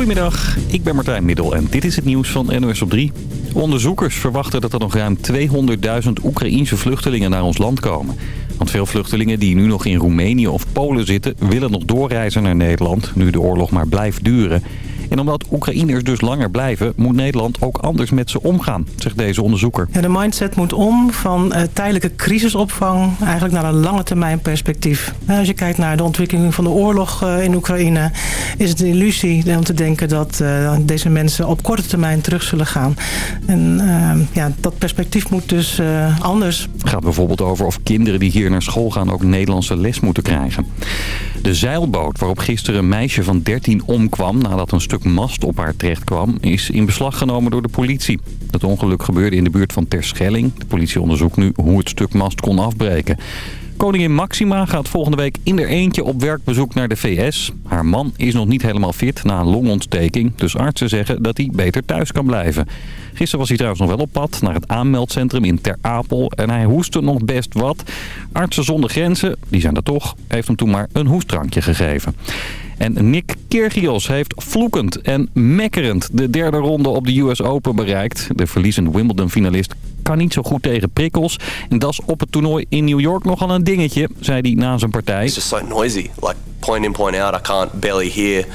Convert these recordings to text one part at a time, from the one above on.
Goedemiddag, ik ben Martijn Middel en dit is het nieuws van NOS op 3. Onderzoekers verwachten dat er nog ruim 200.000 Oekraïense vluchtelingen naar ons land komen. Want veel vluchtelingen die nu nog in Roemenië of Polen zitten... willen nog doorreizen naar Nederland, nu de oorlog maar blijft duren. En omdat Oekraïners dus langer blijven, moet Nederland ook anders met ze omgaan, zegt deze onderzoeker. Ja, de mindset moet om van uh, tijdelijke crisisopvang eigenlijk naar een lange termijn perspectief. Nou, als je kijkt naar de ontwikkeling van de oorlog uh, in Oekraïne, is het een illusie om te denken dat uh, deze mensen op korte termijn terug zullen gaan. En ja, dat perspectief moet dus anders. Het gaat bijvoorbeeld over of kinderen die hier naar school gaan ook Nederlandse les moeten krijgen. De zeilboot waarop gisteren een meisje van 13 omkwam nadat een stuk mast op haar terecht kwam, is in beslag genomen door de politie. Het ongeluk gebeurde in de buurt van Terschelling. De politie onderzoekt nu hoe het stuk mast kon afbreken. Koningin Maxima gaat volgende week in eentje op werkbezoek naar de VS. Haar man is nog niet helemaal fit na een longontsteking. Dus artsen zeggen dat hij beter thuis kan blijven. Gisteren was hij trouwens nog wel op pad naar het aanmeldcentrum in Ter Apel. En hij hoestte nog best wat. Artsen zonder grenzen, die zijn er toch, heeft hem toen maar een hoestdrankje gegeven. En Nick Kyrgios heeft vloekend en mekkerend de derde ronde op de US Open bereikt. De verliezende Wimbledon-finalist kan niet zo goed tegen prikkels. En dat is op het toernooi in New York nogal een dingetje, zei hij na zijn partij. It's just so noisy. Like point in, point out. I can't barely hear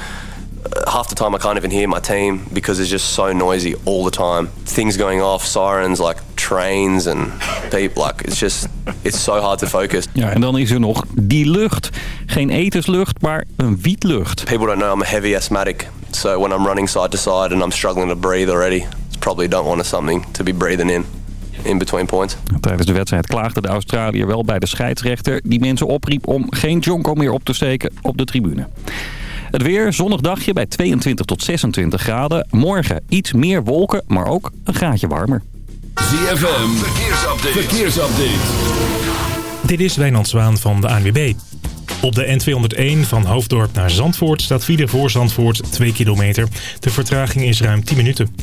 half the time I can't even hear my team because it's just so noisy all the time. Things going off, sirens, like trains and people. Like it's just it's so hard to focus. Ja, en dan is er nog die lucht. Geen etenslucht, maar een wietlucht. People don't know I'm a heavy asthmatic. So when I'm running side to side and I'm struggling to breathe already, it's probably don't want something to be breathing in. In between points. Tijdens de wedstrijd klaagde de Australiër wel bij de scheidsrechter... die mensen opriep om geen jonko meer op te steken op de tribune. Het weer, zonnig dagje bij 22 tot 26 graden. Morgen iets meer wolken, maar ook een graadje warmer. ZFM, verkeersupdate. verkeersupdate. Dit is Wijnand Zwaan van de ANWB. Op de N201 van Hoofddorp naar Zandvoort staat file voor Zandvoort 2 kilometer. De vertraging is ruim 10 minuten.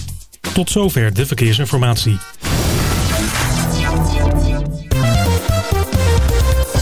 Tot zover de verkeersinformatie.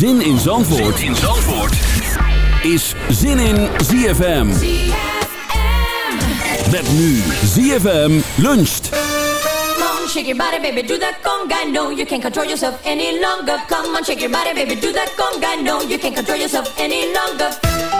Zin in Zandvoort, zin in Zandvoort. is Zin in ZFM. Met nu ZFM luncht. shake your body, baby, do that conga. No, you can't control yourself any longer. Come on, shake your body, baby, do that conga. No, you can't control yourself any longer.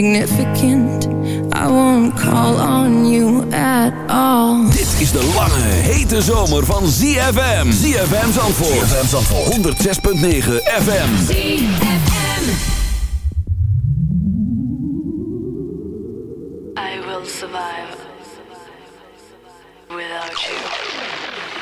significant. I won't call on you at all. Dit is de lange, hete zomer van ZFM ZFM Zandvoort ZFM Zandvoort 106.9 FM ZFM I will survive Without you.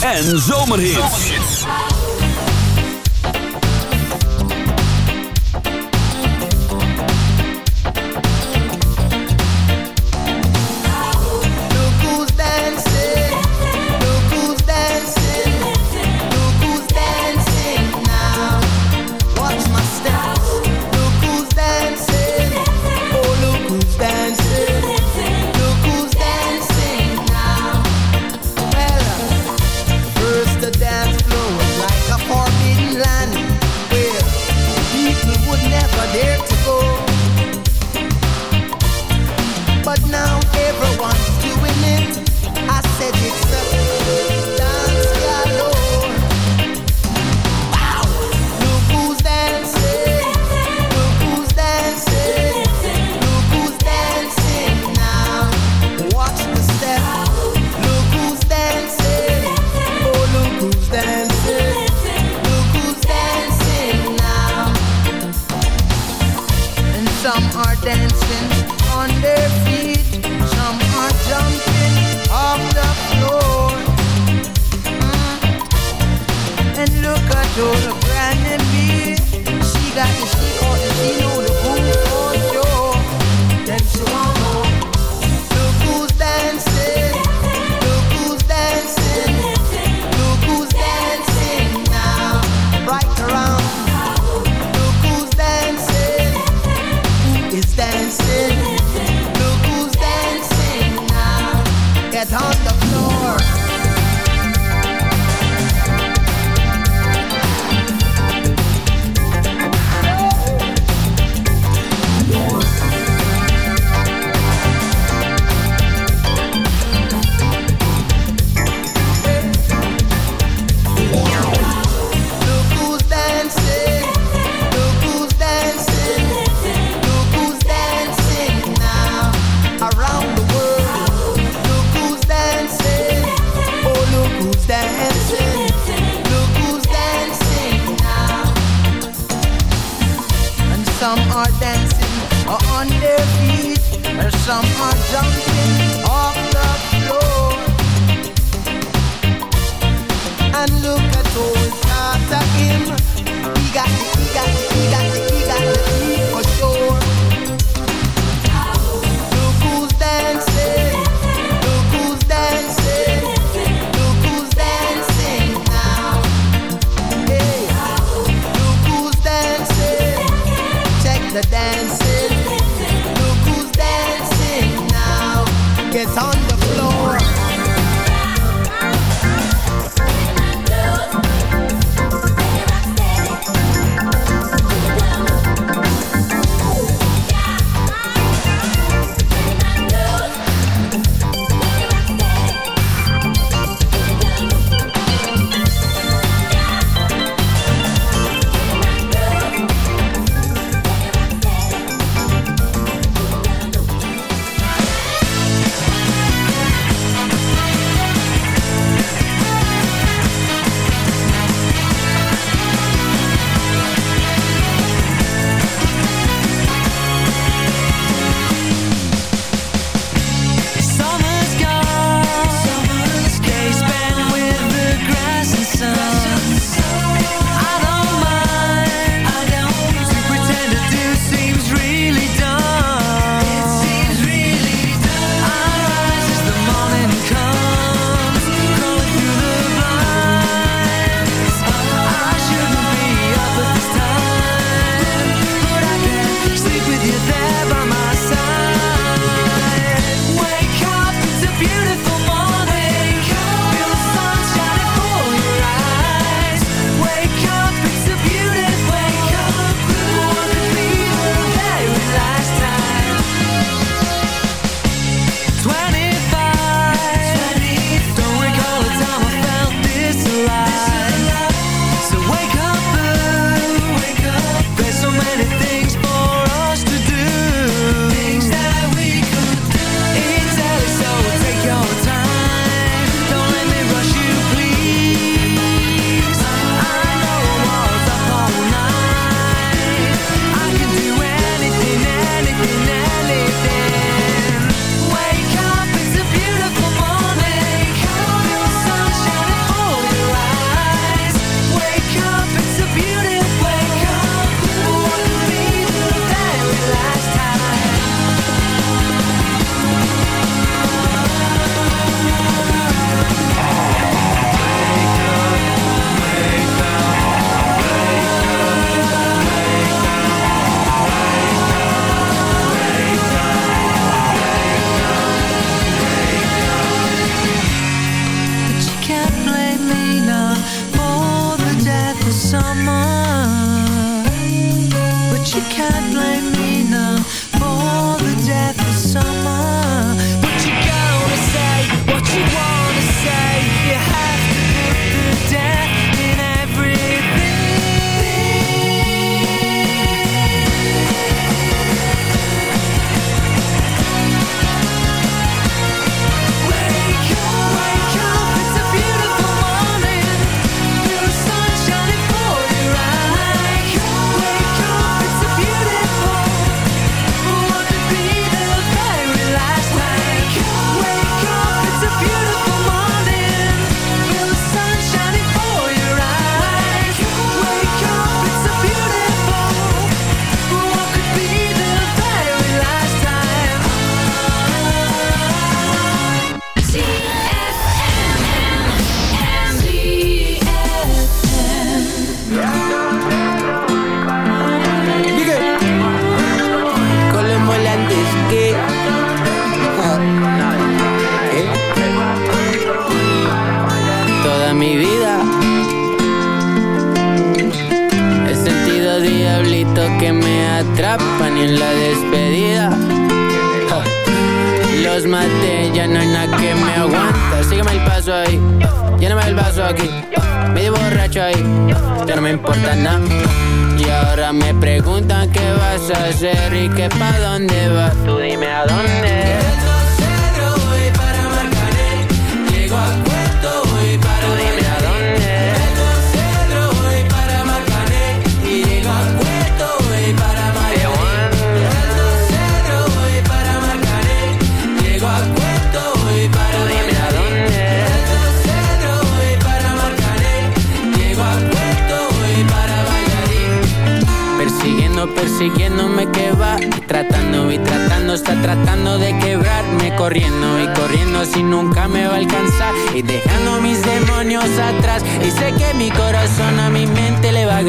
En zomerhits.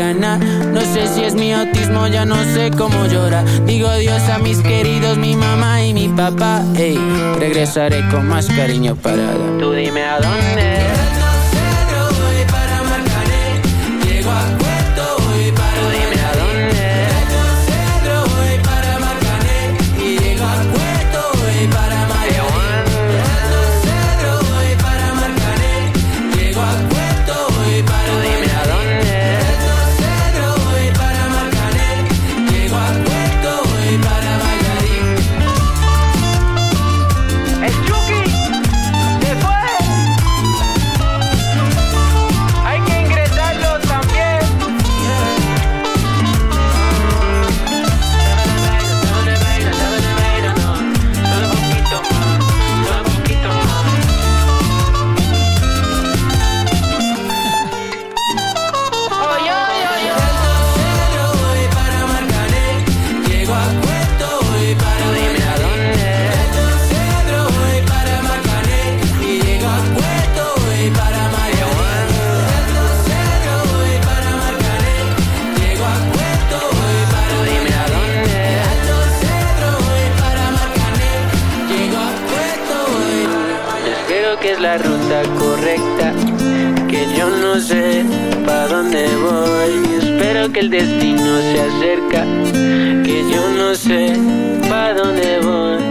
No sé si es mi autismo, ya no sé cómo llorar. Digo adiós a mis queridos, mi mamá y mi papá. Ey, regresaré con más cariño parada. Tú dime a dónde. el destino se acerca, que yo no sé para dónde voy.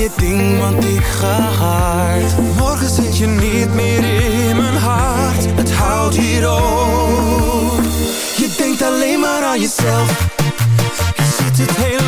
je ding, want ik ga. Morgen zit je niet meer in mijn hart. Het houdt hier op. Je denkt alleen maar aan jezelf. Je het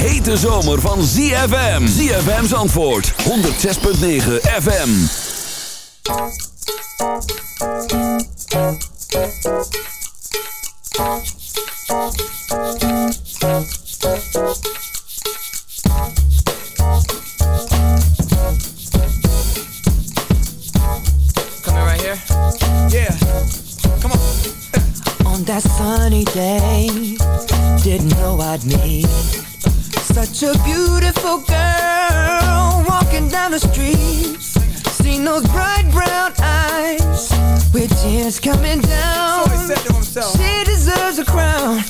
hete zomer van ZFM. ZFM's antwoord. 106.9 FM. Come right here? Yeah. Come on. on that sunny day, didn't know I'd meet such a beautiful girl walking down the street. Seen those bright brown eyes with tears coming down. So she deserves a crown,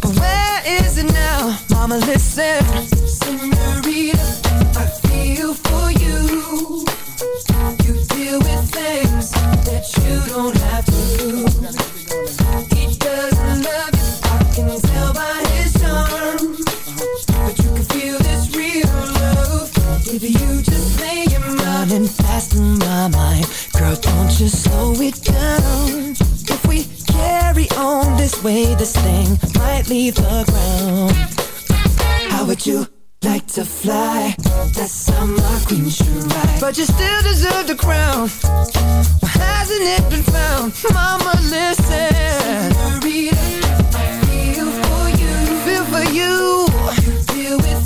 but where is it now? Mama, listen, Senorita. leave the ground. How would you like to fly? That summer queen should ride. But you still deserve the crown. Why hasn't it been found? Mama, listen. Senorita, I feel for you. Feel for you. You deal with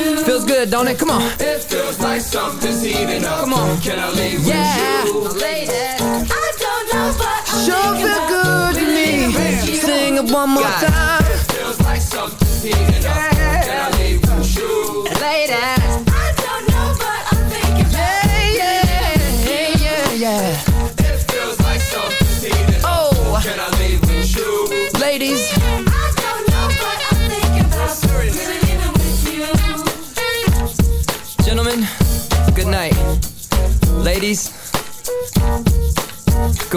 good, don't it? Come on. It feels like something's heating up. Come on. Can I leave yeah. with you? I don't know, but I sure feel good to me. Sing it one more God. time. It feels like something's heating up. Yeah.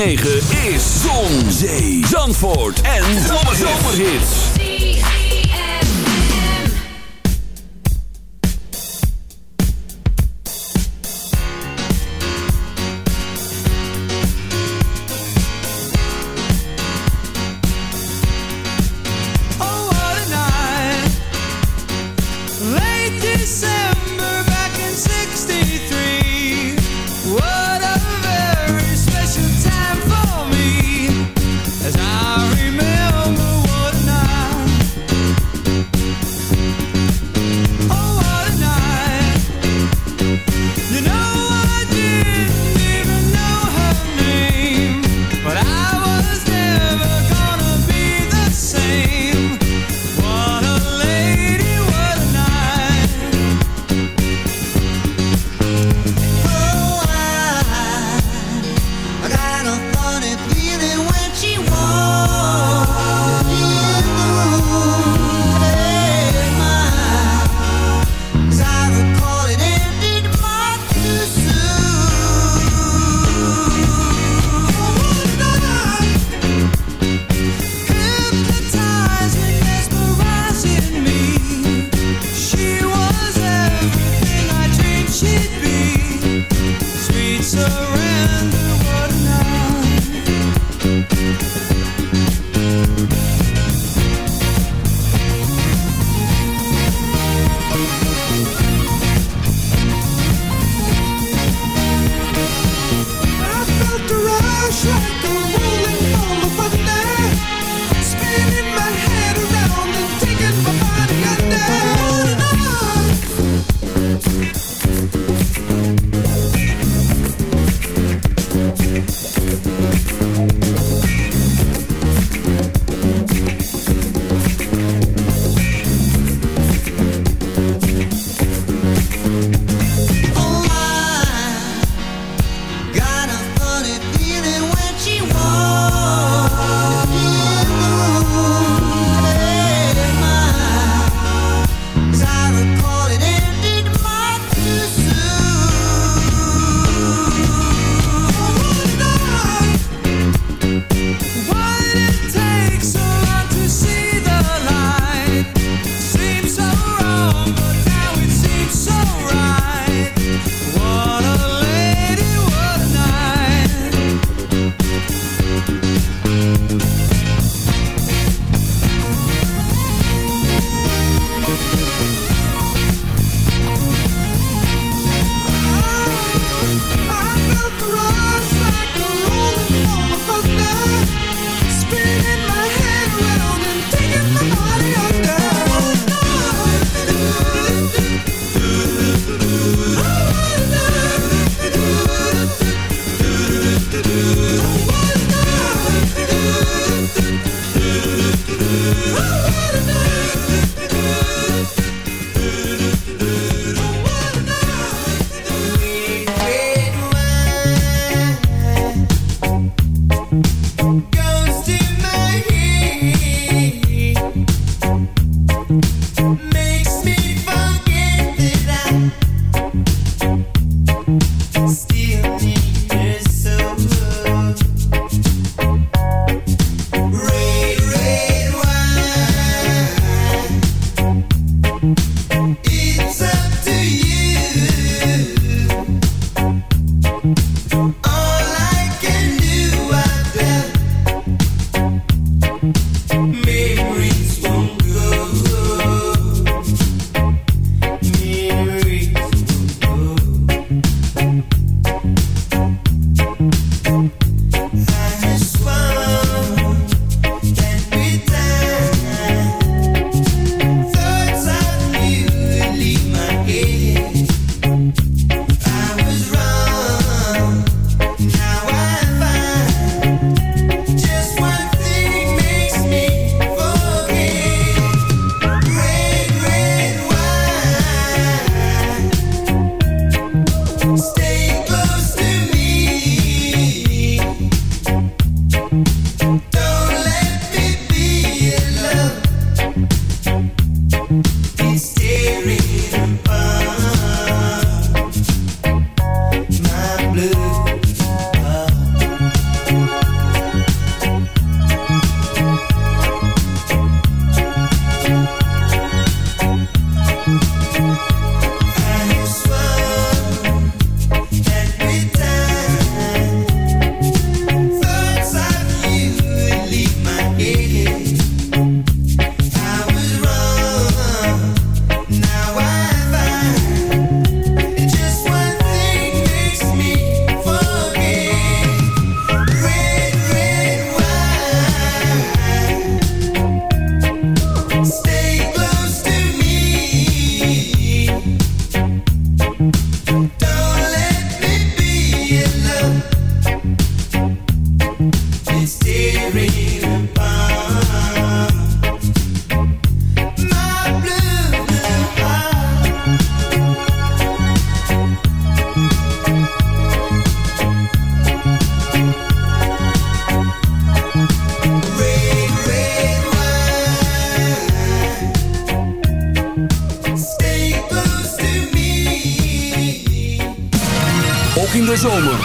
9.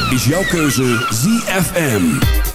Is jouw keuze ZFM.